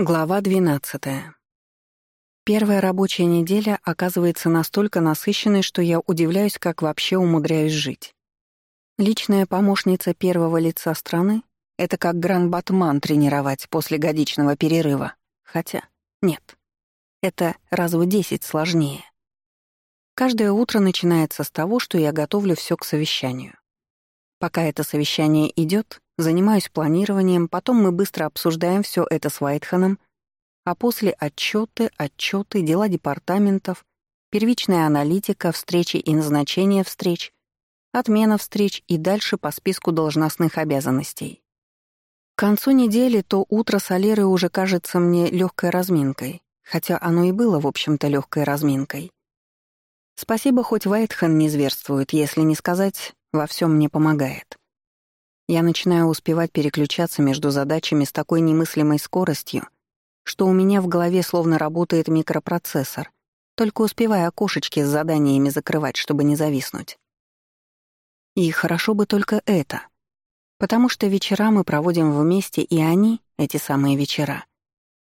Глава 12. Первая рабочая неделя оказывается настолько насыщенной, что я удивляюсь, как вообще умудряюсь жить. Личная помощница первого лица страны — это как гран-батман тренировать после годичного перерыва. Хотя, нет. Это раз в десять сложнее. Каждое утро начинается с того, что я готовлю все к совещанию. Пока это совещание идет, Занимаюсь планированием, потом мы быстро обсуждаем все это с Уайтханом, а после отчеты, отчеты, дела департаментов, первичная аналитика, встречи и назначение встреч, отмена встреч и дальше по списку должностных обязанностей. К концу недели то утро с уже кажется мне легкой разминкой, хотя оно и было, в общем-то, легкой разминкой. Спасибо, хоть Вайтхан не зверствует, если не сказать, во всем мне помогает. Я начинаю успевать переключаться между задачами с такой немыслимой скоростью, что у меня в голове словно работает микропроцессор, только успевая окошечки с заданиями закрывать, чтобы не зависнуть. И хорошо бы только это, потому что вечера мы проводим вместе, и они, эти самые вечера,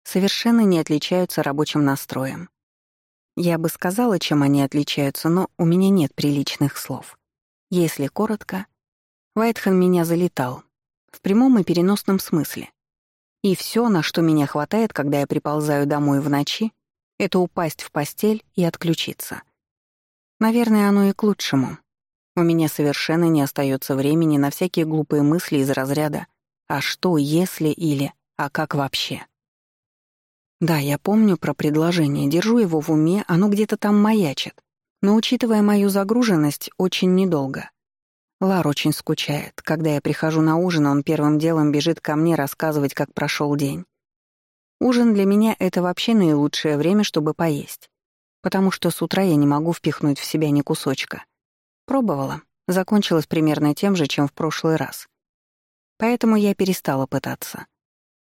совершенно не отличаются рабочим настроем. Я бы сказала, чем они отличаются, но у меня нет приличных слов. Если коротко — Вайтхан меня залетал. В прямом и переносном смысле. И все, на что меня хватает, когда я приползаю домой в ночи, это упасть в постель и отключиться. Наверное, оно и к лучшему. У меня совершенно не остается времени на всякие глупые мысли из разряда «а что, если» или «а как вообще?». Да, я помню про предложение, держу его в уме, оно где-то там маячит. Но, учитывая мою загруженность, очень недолго. Лар очень скучает. Когда я прихожу на ужин, он первым делом бежит ко мне рассказывать, как прошел день. Ужин для меня — это вообще наилучшее время, чтобы поесть. Потому что с утра я не могу впихнуть в себя ни кусочка. Пробовала. Закончилось примерно тем же, чем в прошлый раз. Поэтому я перестала пытаться.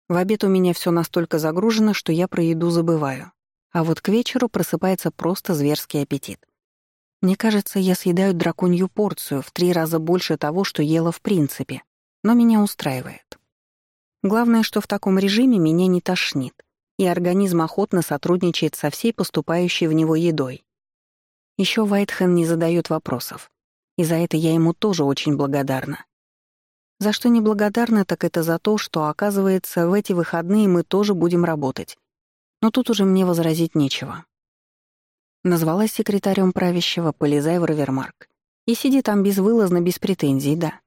В обед у меня все настолько загружено, что я про еду забываю. А вот к вечеру просыпается просто зверский аппетит. Мне кажется, я съедаю драконью порцию в три раза больше того, что ела в принципе, но меня устраивает. Главное, что в таком режиме меня не тошнит, и организм охотно сотрудничает со всей поступающей в него едой. Еще Вайтхен не задает вопросов, и за это я ему тоже очень благодарна. За что не благодарна, так это за то, что, оказывается, в эти выходные мы тоже будем работать. Но тут уже мне возразить нечего. Назвалась секретарем правящего, полезай в Равермарк. И сиди там безвылазно, без претензий, да.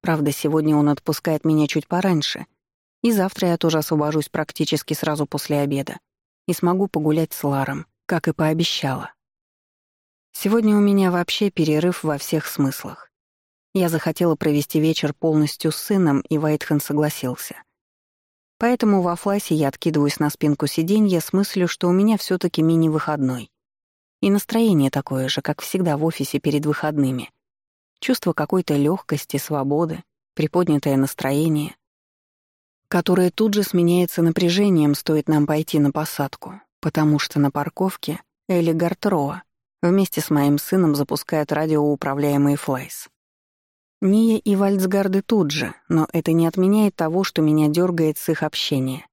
Правда, сегодня он отпускает меня чуть пораньше. И завтра я тоже освобожусь практически сразу после обеда. И смогу погулять с Ларом, как и пообещала. Сегодня у меня вообще перерыв во всех смыслах. Я захотела провести вечер полностью с сыном, и Вайтхен согласился. Поэтому во флайсе я откидываюсь на спинку сиденья с мыслью, что у меня все таки мини-выходной. И настроение такое же, как всегда в офисе перед выходными. Чувство какой-то легкости, свободы, приподнятое настроение, которое тут же сменяется напряжением, стоит нам пойти на посадку, потому что на парковке Элли Гартроа вместе с моим сыном запускают радиоуправляемый флайс. Ния и Вальцгарды тут же, но это не отменяет того, что меня дергает с их общения.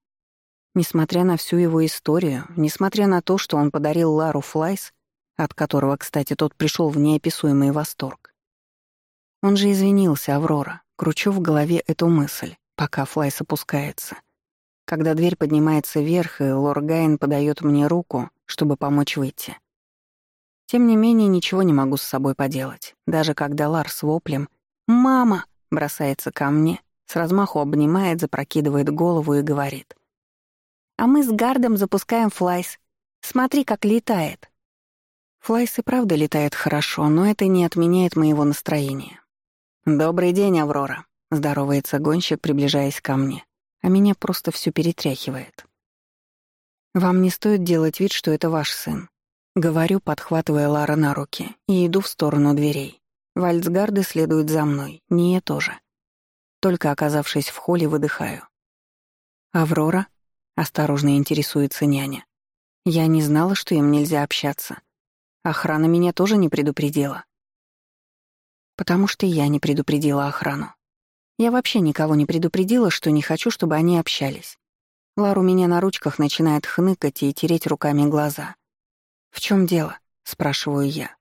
Несмотря на всю его историю, несмотря на то, что он подарил Лару Флайс, от которого, кстати, тот пришел в неописуемый восторг. Он же извинился, Аврора, кручу в голове эту мысль, пока Флайс опускается. Когда дверь поднимается вверх, и Ларгайн подает мне руку, чтобы помочь выйти. Тем не менее, ничего не могу с собой поделать, даже когда Лар с воплем «Мама!» бросается ко мне, с размаху обнимает, запрокидывает голову и говорит. «А мы с Гардом запускаем Флайс. Смотри, как летает!» Флайс и правда летает хорошо, но это не отменяет моего настроения. «Добрый день, Аврора», — здоровается гонщик, приближаясь ко мне, а меня просто всё перетряхивает. «Вам не стоит делать вид, что это ваш сын», — говорю, подхватывая Лара на руки, и иду в сторону дверей. Вальцгарды следуют за мной, не я тоже. Только оказавшись в холле, выдыхаю. «Аврора?» — осторожно интересуется няня. «Я не знала, что им нельзя общаться. Охрана меня тоже не предупредила. Потому что я не предупредила охрану. Я вообще никого не предупредила, что не хочу, чтобы они общались. Лару меня на ручках начинает хныкать и тереть руками глаза. «В чем дело?» — спрашиваю я.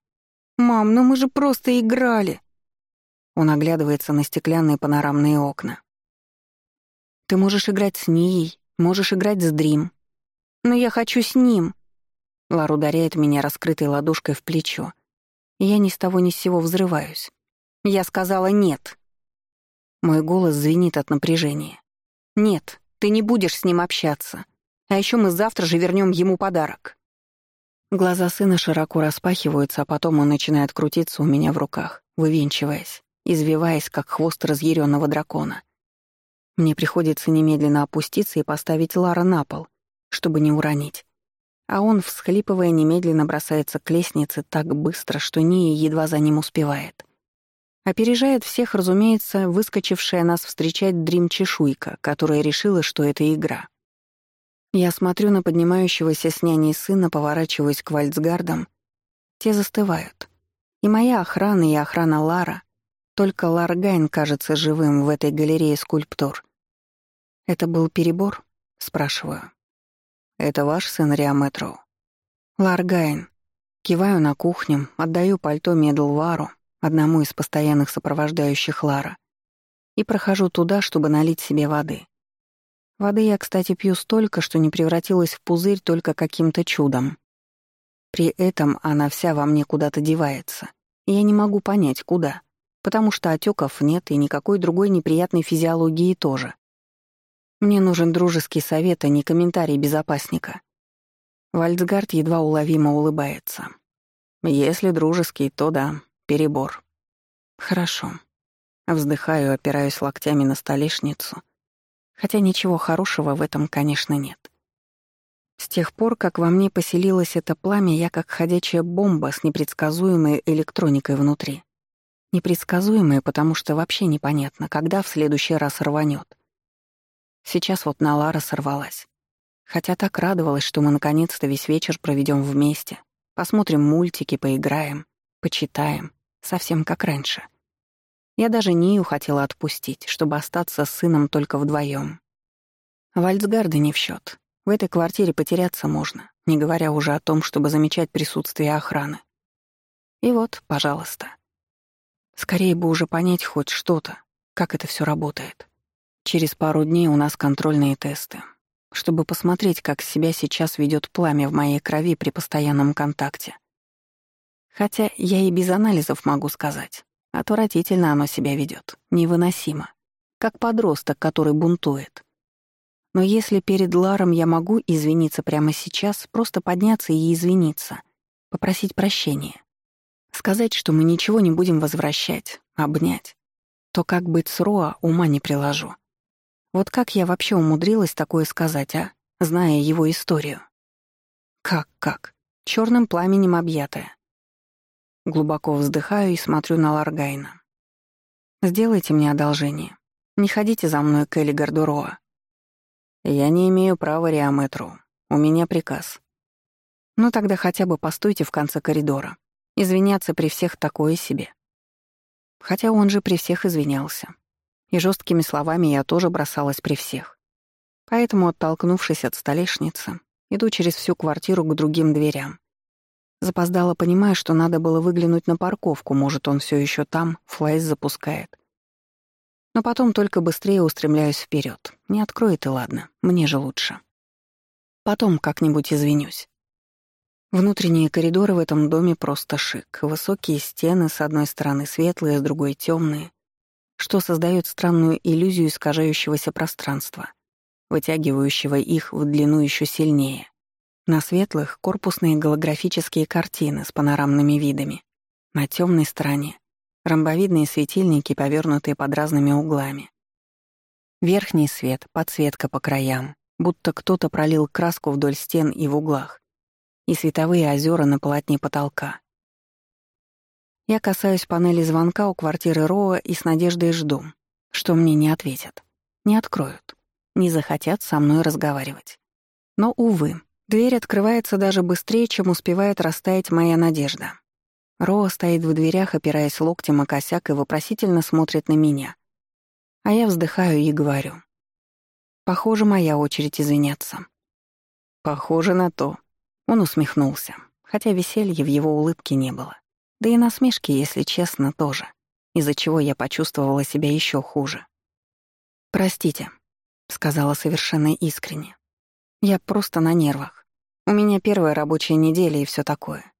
«Мам, ну мы же просто играли!» Он оглядывается на стеклянные панорамные окна. «Ты можешь играть с Нией, можешь играть с Дрим. Но я хочу с ним!» Лар ударяет меня раскрытой ладошкой в плечо. Я ни с того ни с сего взрываюсь. Я сказала «нет». Мой голос звенит от напряжения. «Нет, ты не будешь с ним общаться. А еще мы завтра же вернем ему подарок». Глаза сына широко распахиваются, а потом он начинает крутиться у меня в руках, вывинчиваясь, извиваясь, как хвост разъяренного дракона. Мне приходится немедленно опуститься и поставить Лара на пол, чтобы не уронить. А он, всхлипывая, немедленно бросается к лестнице так быстро, что Ния едва за ним успевает. Опережает всех, разумеется, выскочившая нас встречать дрим-чешуйка, которая решила, что это игра. Я смотрю на поднимающегося с няней сына, поворачиваюсь к вальцгардам. Те застывают. И моя охрана, и охрана Лара. Только Ларгайн кажется живым в этой галерее скульптур. «Это был перебор?» — спрашиваю. «Это ваш сын Риаметроу?» «Ларгайн». Киваю на кухню, отдаю пальто Медлвару, одному из постоянных сопровождающих Лара, и прохожу туда, чтобы налить себе воды. Воды я, кстати, пью столько, что не превратилась в пузырь только каким-то чудом. При этом она вся во мне куда-то девается, и я не могу понять, куда, потому что отеков нет и никакой другой неприятной физиологии тоже. Мне нужен дружеский совет, а не комментарий безопасника. Вальцгард едва уловимо улыбается. Если дружеский, то да, перебор. Хорошо. Вздыхаю, опираюсь локтями на столешницу — Хотя ничего хорошего в этом, конечно, нет. С тех пор, как во мне поселилось это пламя, я как ходячая бомба с непредсказуемой электроникой внутри. Непредсказуемая, потому что вообще непонятно, когда в следующий раз рванет. Сейчас вот на Лара сорвалась. Хотя так радовалась, что мы наконец-то весь вечер проведем вместе. Посмотрим мультики, поиграем, почитаем. Совсем как раньше. Я даже Нию хотела отпустить, чтобы остаться с сыном только вдвоем. Вальцгарды не в счет. В этой квартире потеряться можно, не говоря уже о том, чтобы замечать присутствие охраны. И вот, пожалуйста. Скорее бы уже понять хоть что-то, как это все работает. Через пару дней у нас контрольные тесты, чтобы посмотреть, как себя сейчас ведет пламя в моей крови при постоянном контакте. Хотя я и без анализов могу сказать. Отвратительно оно себя ведет, невыносимо. Как подросток, который бунтует. Но если перед Ларом я могу извиниться прямо сейчас, просто подняться и извиниться, попросить прощения, сказать, что мы ничего не будем возвращать, обнять, то как быть с Роа, ума не приложу. Вот как я вообще умудрилась такое сказать, а, зная его историю? Как-как? Черным пламенем объятая. Глубоко вздыхаю и смотрю на Ларгайна. «Сделайте мне одолжение. Не ходите за мной к Элли Гардуроа». «Я не имею права Риаметру. У меня приказ». «Ну тогда хотя бы постойте в конце коридора. Извиняться при всех такое себе». Хотя он же при всех извинялся. И жесткими словами я тоже бросалась при всех. Поэтому, оттолкнувшись от столешницы, иду через всю квартиру к другим дверям. Запоздала, понимая, что надо было выглянуть на парковку, может, он все еще там, флайс запускает. Но потом только быстрее устремляюсь вперед. Не откроет и ладно, мне же лучше. Потом как-нибудь извинюсь. Внутренние коридоры в этом доме просто шик. Высокие стены, с одной стороны светлые, с другой темные, что создает странную иллюзию искажающегося пространства, вытягивающего их в длину еще сильнее. На светлых — корпусные голографические картины с панорамными видами. На темной стороне — ромбовидные светильники, повернутые под разными углами. Верхний свет — подсветка по краям, будто кто-то пролил краску вдоль стен и в углах, и световые озера на полотне потолка. Я касаюсь панели звонка у квартиры Роа и с надеждой жду, что мне не ответят, не откроют, не захотят со мной разговаривать. Но, увы, Дверь открывается даже быстрее, чем успевает растаять моя надежда. Роа стоит в дверях, опираясь локтем о косяк и вопросительно смотрит на меня. А я вздыхаю и говорю. Похоже, моя очередь извиняться. Похоже на то. Он усмехнулся, хотя веселья в его улыбке не было. Да и насмешки, если честно, тоже, из-за чего я почувствовала себя еще хуже. «Простите», — сказала совершенно искренне. «Я просто на нервах. У меня первая рабочая неделя и все такое.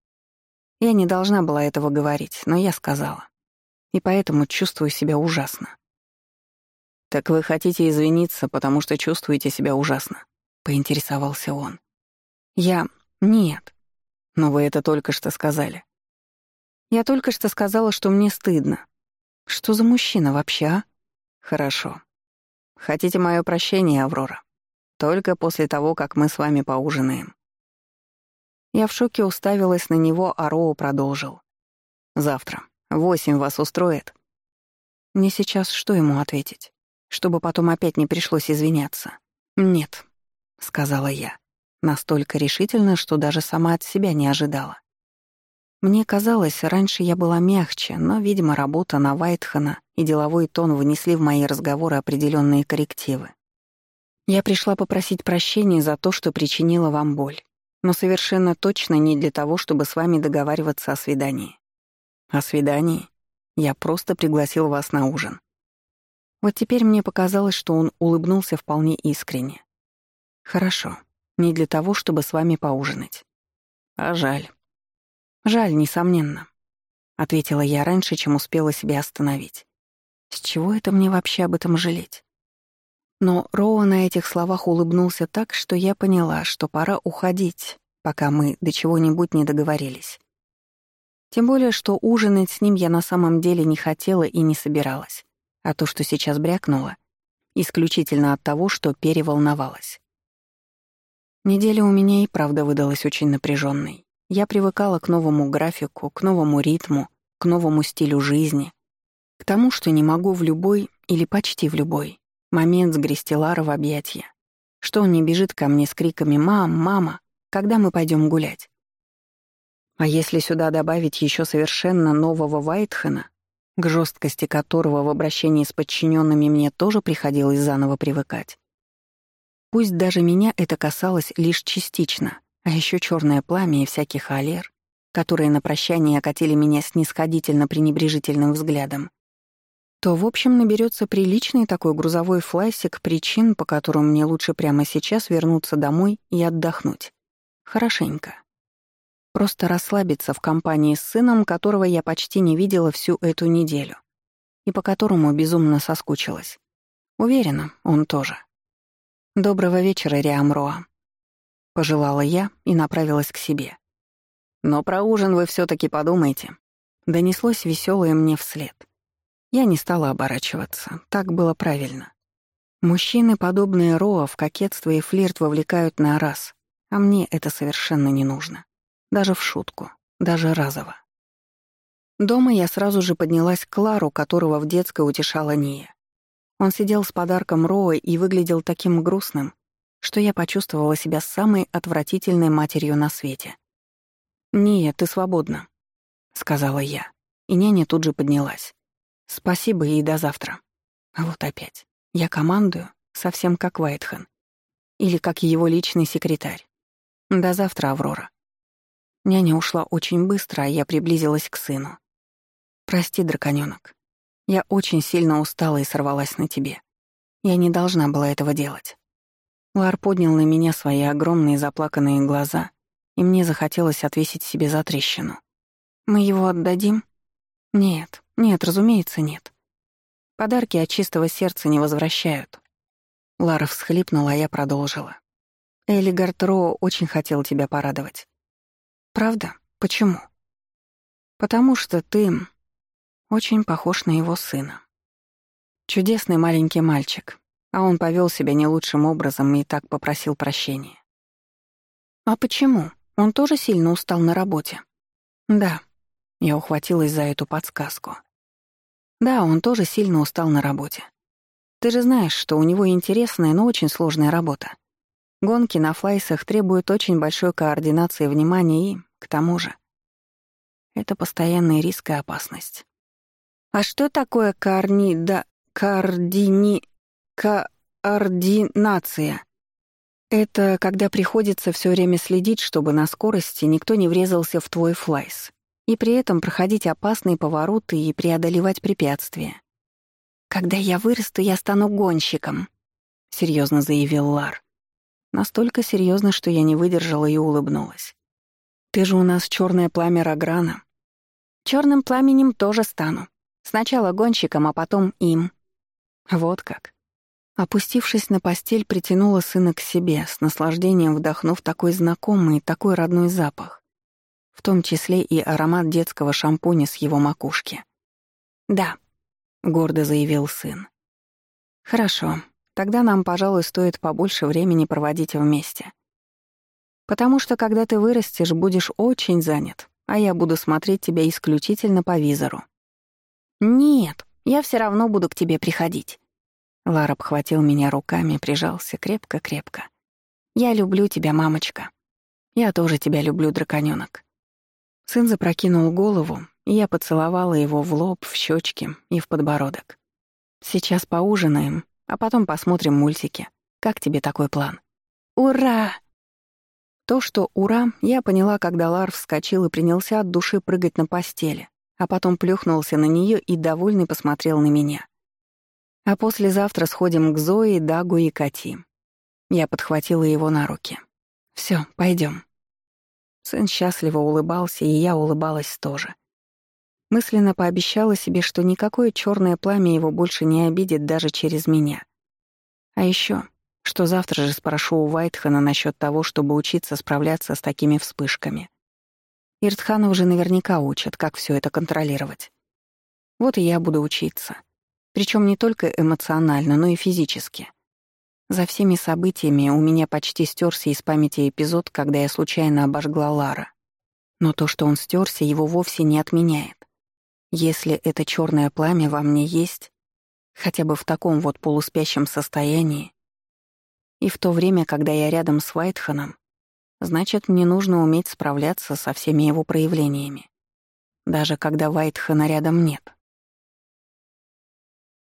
Я не должна была этого говорить, но я сказала. И поэтому чувствую себя ужасно». «Так вы хотите извиниться, потому что чувствуете себя ужасно?» — поинтересовался он. «Я... Нет. Но вы это только что сказали. Я только что сказала, что мне стыдно. Что за мужчина вообще, а? Хорошо. Хотите мое прощение, Аврора? Только после того, как мы с вами поужинаем. Я в шоке уставилась на него, а Роу продолжил. Завтра. Восемь вас устроит? Мне сейчас что ему ответить? Чтобы потом опять не пришлось извиняться. «Нет», — сказала я, настолько решительно, что даже сама от себя не ожидала. Мне казалось, раньше я была мягче, но, видимо, работа на Вайтхана и деловой тон внесли в мои разговоры определенные коррективы. Я пришла попросить прощения за то, что причинила вам боль, но совершенно точно не для того, чтобы с вами договариваться о свидании. О свидании? Я просто пригласил вас на ужин. Вот теперь мне показалось, что он улыбнулся вполне искренне. Хорошо, не для того, чтобы с вами поужинать. А жаль. «Жаль, несомненно», — ответила я раньше, чем успела себя остановить. «С чего это мне вообще об этом жалеть?» Но Роу на этих словах улыбнулся так, что я поняла, что пора уходить, пока мы до чего-нибудь не договорились. Тем более, что ужинать с ним я на самом деле не хотела и не собиралась, а то, что сейчас брякнула, исключительно от того, что переволновалась. Неделя у меня и правда выдалась очень напряженной. Я привыкала к новому графику, к новому ритму, к новому стилю жизни, к тому, что не могу в любой или почти в любой момент сгрести Лара в объятья, что он не бежит ко мне с криками «Мам, мама, когда мы пойдем гулять?» А если сюда добавить еще совершенно нового Вайтхена, к жесткости которого в обращении с подчиненными мне тоже приходилось заново привыкать, пусть даже меня это касалось лишь частично — а еще черное пламя и всяких аллер, которые на прощание окатили меня снисходительно пренебрежительным взглядом, то, в общем, наберется приличный такой грузовой флайсик причин, по которым мне лучше прямо сейчас вернуться домой и отдохнуть. Хорошенько. Просто расслабиться в компании с сыном, которого я почти не видела всю эту неделю, и по которому безумно соскучилась. Уверена, он тоже. Доброго вечера, Риамроа. Пожелала я и направилась к себе. «Но про ужин вы все таки подумайте». Донеслось веселое мне вслед. Я не стала оборачиваться, так было правильно. Мужчины, подобные Роа, в кокетство и флирт вовлекают на раз, а мне это совершенно не нужно. Даже в шутку, даже разово. Дома я сразу же поднялась к Клару, которого в детской утешала Ния. Он сидел с подарком Роа и выглядел таким грустным, что я почувствовала себя самой отвратительной матерью на свете. «Нет, ты свободна», — сказала я, и няня тут же поднялась. «Спасибо и до завтра». А вот опять. Я командую, совсем как Вайтхен. Или как его личный секретарь. До завтра, Аврора. Няня ушла очень быстро, а я приблизилась к сыну. «Прости, драконёнок. Я очень сильно устала и сорвалась на тебе. Я не должна была этого делать». Лар поднял на меня свои огромные заплаканные глаза, и мне захотелось отвесить себе за трещину. «Мы его отдадим?» «Нет, нет, разумеется, нет. Подарки от чистого сердца не возвращают». Лара всхлипнула, а я продолжила. «Элигард Ро очень хотел тебя порадовать». «Правда? Почему?» «Потому что ты очень похож на его сына. Чудесный маленький мальчик, а он повел себя не лучшим образом и так попросил прощения. «А почему? Он тоже сильно устал на работе?» «Да», — я ухватилась за эту подсказку. «Да, он тоже сильно устал на работе. Ты же знаешь, что у него интересная, но очень сложная работа. Гонки на флайсах требуют очень большой координации внимания и, к тому же, это постоянный риск и опасность. А что такое коорни... да... координи... Ка... субординация. Это когда приходится все время следить, чтобы на скорости никто не врезался в твой флайс, и при этом проходить опасные повороты и преодолевать препятствия. «Когда я вырасту, я стану гонщиком», — серьезно заявил Лар. Настолько серьезно, что я не выдержала и улыбнулась. «Ты же у нас черное пламя Рограна». Черным пламенем тоже стану. Сначала гонщиком, а потом им». Вот как. Опустившись на постель, притянула сына к себе, с наслаждением вдохнув такой знакомый, такой родной запах. В том числе и аромат детского шампуня с его макушки. «Да», — гордо заявил сын. «Хорошо, тогда нам, пожалуй, стоит побольше времени проводить вместе. Потому что, когда ты вырастешь, будешь очень занят, а я буду смотреть тебя исключительно по визору». «Нет, я все равно буду к тебе приходить». Лар обхватил меня руками, прижался крепко-крепко. «Я люблю тебя, мамочка. Я тоже тебя люблю, драконёнок». Сын запрокинул голову, и я поцеловала его в лоб, в щечки и в подбородок. «Сейчас поужинаем, а потом посмотрим мультики. Как тебе такой план?» «Ура!» То, что «ура», я поняла, когда Лар вскочил и принялся от души прыгать на постели, а потом плюхнулся на нее и довольный посмотрел на меня. А послезавтра сходим к Зое, Дагу и Кати. Я подхватила его на руки. Все, пойдем. Сын счастливо улыбался, и я улыбалась тоже. Мысленно пообещала себе, что никакое черное пламя его больше не обидит даже через меня. А еще что завтра же спрошу у Вайтхана насчет того, чтобы учиться справляться с такими вспышками. Иртхана уже наверняка учат, как все это контролировать. Вот и я буду учиться. Причем не только эмоционально, но и физически. За всеми событиями у меня почти стерся из памяти эпизод, когда я случайно обожгла Лара. Но то, что он стерся, его вовсе не отменяет. Если это черное пламя во мне есть, хотя бы в таком вот полуспящем состоянии, и в то время, когда я рядом с Вайтханом, значит, мне нужно уметь справляться со всеми его проявлениями. Даже когда Вайтхана рядом нет.